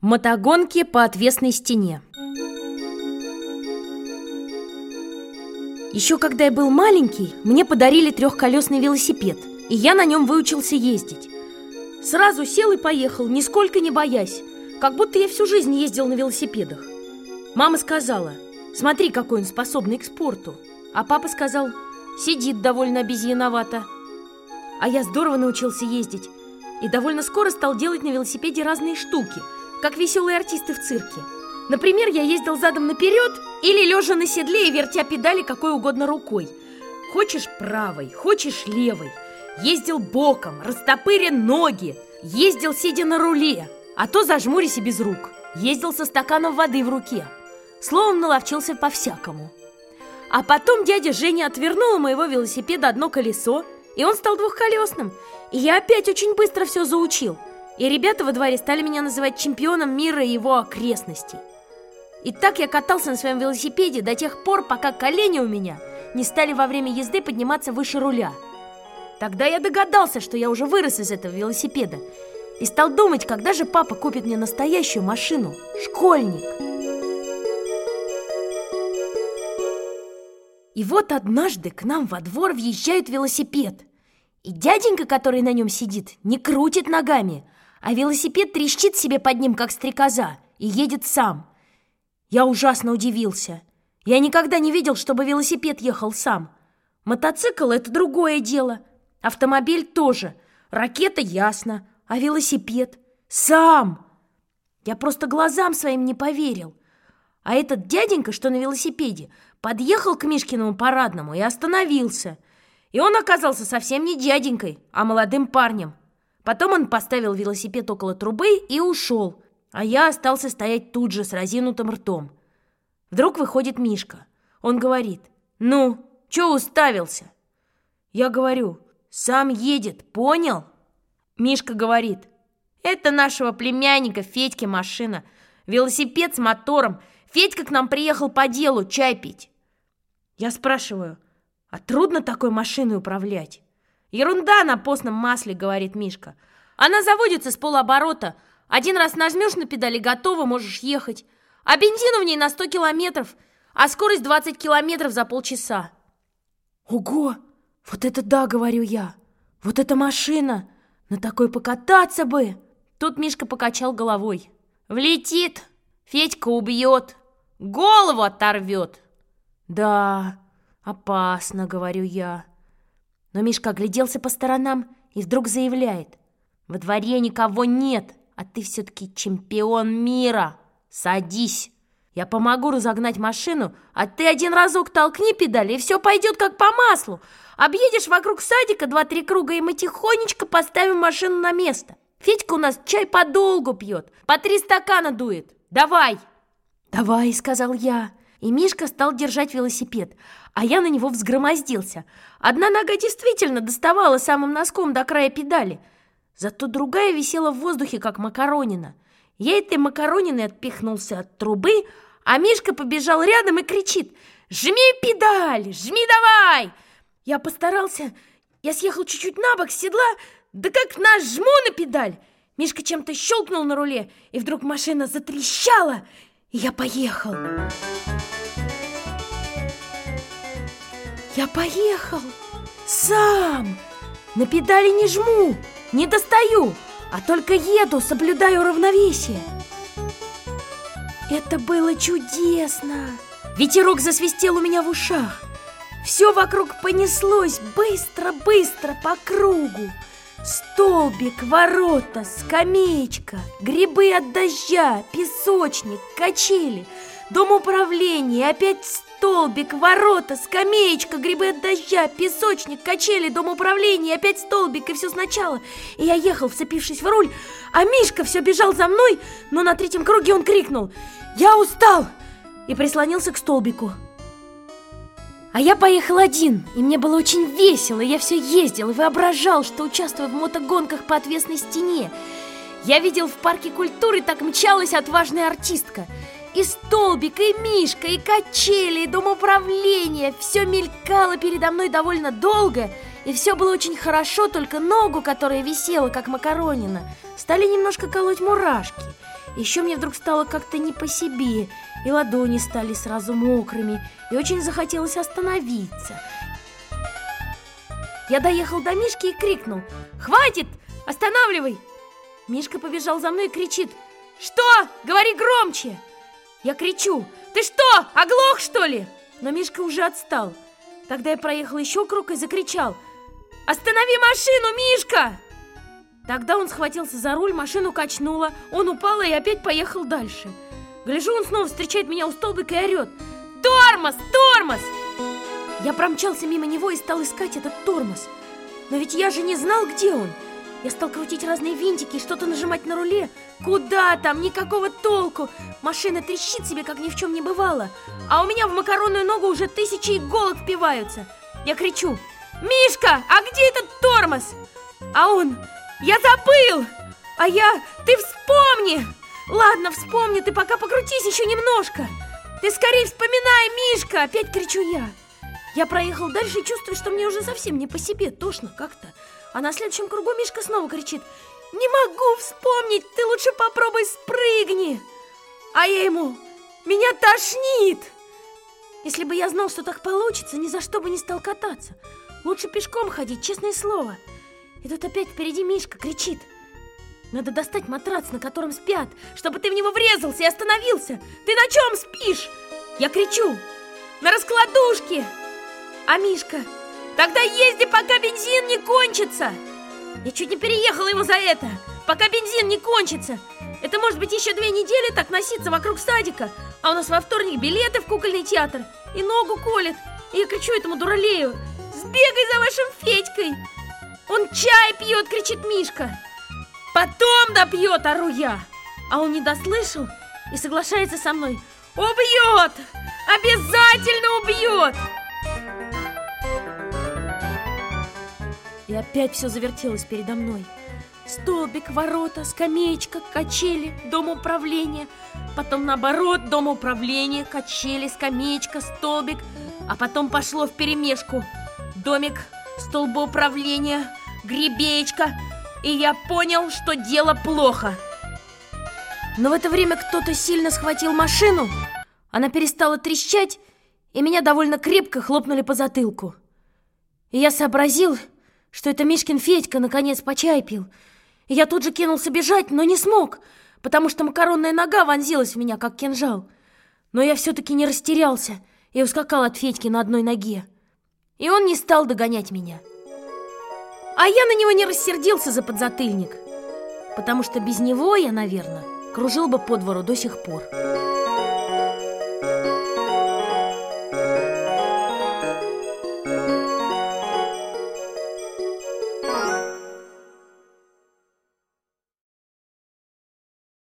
Мотогонки по отвесной стене Еще когда я был маленький, мне подарили трехколесный велосипед, и я на нем выучился ездить. Сразу сел и поехал, нисколько не боясь, как будто я всю жизнь ездил на велосипедах. Мама сказала, смотри, какой он способный к спорту. А папа сказал, сидит довольно обезьяновато. А я здорово научился ездить и довольно скоро стал делать на велосипеде разные штуки – как веселые артисты в цирке. Например, я ездил задом наперед или лежа на седле и вертя педали какой угодно рукой. Хочешь правой, хочешь левой. Ездил боком, растопыря ноги. Ездил, сидя на руле, а то зажмурясь и без рук. Ездил со стаканом воды в руке. Словом, наловчился по-всякому. А потом дядя Женя отвернул у моего велосипеда одно колесо, и он стал двухколесным. И я опять очень быстро все заучил – и ребята во дворе стали меня называть чемпионом мира и его окрестностей. И так я катался на своем велосипеде до тех пор, пока колени у меня не стали во время езды подниматься выше руля. Тогда я догадался, что я уже вырос из этого велосипеда и стал думать, когда же папа купит мне настоящую машину, школьник. И вот однажды к нам во двор въезжает велосипед. И дяденька, который на нем сидит, не крутит ногами, а велосипед трещит себе под ним, как стрекоза, и едет сам. Я ужасно удивился. Я никогда не видел, чтобы велосипед ехал сам. Мотоцикл — это другое дело. Автомобиль тоже. Ракета — ясно. А велосипед — сам. Я просто глазам своим не поверил. А этот дяденька, что на велосипеде, подъехал к Мишкиному парадному и остановился. И он оказался совсем не дяденькой, а молодым парнем. Потом он поставил велосипед около трубы и ушел, а я остался стоять тут же с разинутым ртом. Вдруг выходит Мишка. Он говорит, «Ну, чё уставился?» Я говорю, «Сам едет, понял?» Мишка говорит, «Это нашего племянника Федьки машина, велосипед с мотором. Федька к нам приехал по делу чай пить». Я спрашиваю, «А трудно такой машиной управлять?» «Ерунда на постном масле», — говорит Мишка. «Она заводится с полоборота. Один раз нажмешь на педали, готово, можешь ехать. А бензину в ней на 100 километров, а скорость 20 километров за полчаса». «Ого! Вот это да!» — говорю я. «Вот эта машина! На такой покататься бы!» Тут Мишка покачал головой. «Влетит! Федька убьет! Голову оторвет!» «Да, опасно», — говорю я. Но Мишка огляделся по сторонам и вдруг заявляет. «Во дворе никого нет, а ты все-таки чемпион мира. Садись. Я помогу разогнать машину, а ты один разок толкни педали, и все пойдет как по маслу. Объедешь вокруг садика два-три круга, и мы тихонечко поставим машину на место. Федька у нас чай подолгу пьет, по три стакана дует. Давай!» «Давай», — сказал я. И Мишка стал держать велосипед, а я на него взгромоздился. Одна нога действительно доставала самым носком до края педали, зато другая висела в воздухе, как макаронина. Я этой макарониной отпихнулся от трубы, а Мишка побежал рядом и кричит «Жми педаль! Жми давай!» Я постарался, я съехал чуть-чуть на бок с седла, да как нажму на педаль! Мишка чем-то щелкнул на руле, и вдруг машина затрещала, и я поехал. Я поехал сам. На педали не жму, не достаю, а только еду, соблюдаю равновесие. Это было чудесно. Ветерок засвистел у меня в ушах. Все вокруг понеслось быстро-быстро по кругу. Столбик, ворота, скамеечка, грибы от дождя, песочник, качели, дом управления, опять столбик, ворота, скамеечка, грибы от дождя, песочник, качели, дом управления, опять столбик, и все сначала. И я ехал, вцепившись в руль, а Мишка все бежал за мной, но на третьем круге он крикнул «Я устал!» и прислонился к столбику. А я поехал один, и мне было очень весело. Я все ездил и воображал, что участвую в мотогонках по отвесной стене. Я видел в парке культуры, так мчалась отважная артистка. И столбик, и мишка, и качели, и дом управления. Все мелькало передо мной довольно долго, и все было очень хорошо, только ногу, которая висела, как макаронина, стали немножко колоть мурашки. Еще мне вдруг стало как-то не по себе, и ладони стали сразу мокрыми, и очень захотелось остановиться. Я доехал до Мишки и крикнул «Хватит! Останавливай!» Мишка побежал за мной и кричит «Что? Говори громче!» Я кричу «Ты что, оглох, что ли?» Но Мишка уже отстал. Тогда я проехал еще круг и закричал «Останови машину, Мишка!» Тогда он схватился за руль, машину качнуло, он упал и опять поехал дальше. Гляжу, он снова встречает меня у столбика и орет «Тормоз! Тормоз!» Я промчался мимо него и стал искать этот тормоз. Но ведь я же не знал, где он. Я стал крутить разные винтики и что-то нажимать на руле. Куда там? Никакого толку. Машина трещит себе, как ни в чем не бывало. А у меня в макаронную ногу уже тысячи иголок впиваются. Я кричу «Мишка, а где этот тормоз?» А он я забыл! А я... Ты вспомни! Ладно, вспомни, ты пока покрутись еще немножко. Ты скорее вспоминай, Мишка! Опять кричу я. Я проехал дальше и чувствую, что мне уже совсем не по себе, тошно как-то. А на следующем кругу Мишка снова кричит. Не могу вспомнить, ты лучше попробуй спрыгни. А я ему, меня тошнит. Если бы я знал, что так получится, ни за что бы не стал кататься. Лучше пешком ходить, честное слово. И тут опять впереди Мишка кричит. Надо достать матрац, на котором спят, чтобы ты в него врезался и остановился. Ты на чем спишь? Я кричу. На раскладушке. А Мишка, тогда езди, пока бензин не кончится. Я чуть не переехала его за это, пока бензин не кончится. Это может быть еще две недели так носиться вокруг садика, а у нас во вторник билеты в кукольный театр и ногу колет. И я кричу этому дуралею, сбегай за вашим Федькой. Он чай пьет, кричит Мишка. Потом допьет, ору я. А он не дослышал и соглашается со мной. Убьет! Обязательно убьет! И опять все завертелось передо мной. Столбик, ворота, скамеечка, качели, дом управления. Потом наоборот, дом управления, качели, скамеечка, столбик. А потом пошло в перемешку. Домик, столбоуправления, гребеечка, и я понял, что дело плохо. Но в это время кто-то сильно схватил машину, она перестала трещать, и меня довольно крепко хлопнули по затылку. И я сообразил, что это Мишкин Федька наконец по чай пил. И я тут же кинулся бежать, но не смог, потому что макаронная нога вонзилась в меня, как кинжал. Но я все-таки не растерялся и ускакал от Федьки на одной ноге. И он не стал догонять меня. А я на него не рассердился за подзатыльник, потому что без него я, наверное, кружил бы по двору до сих пор.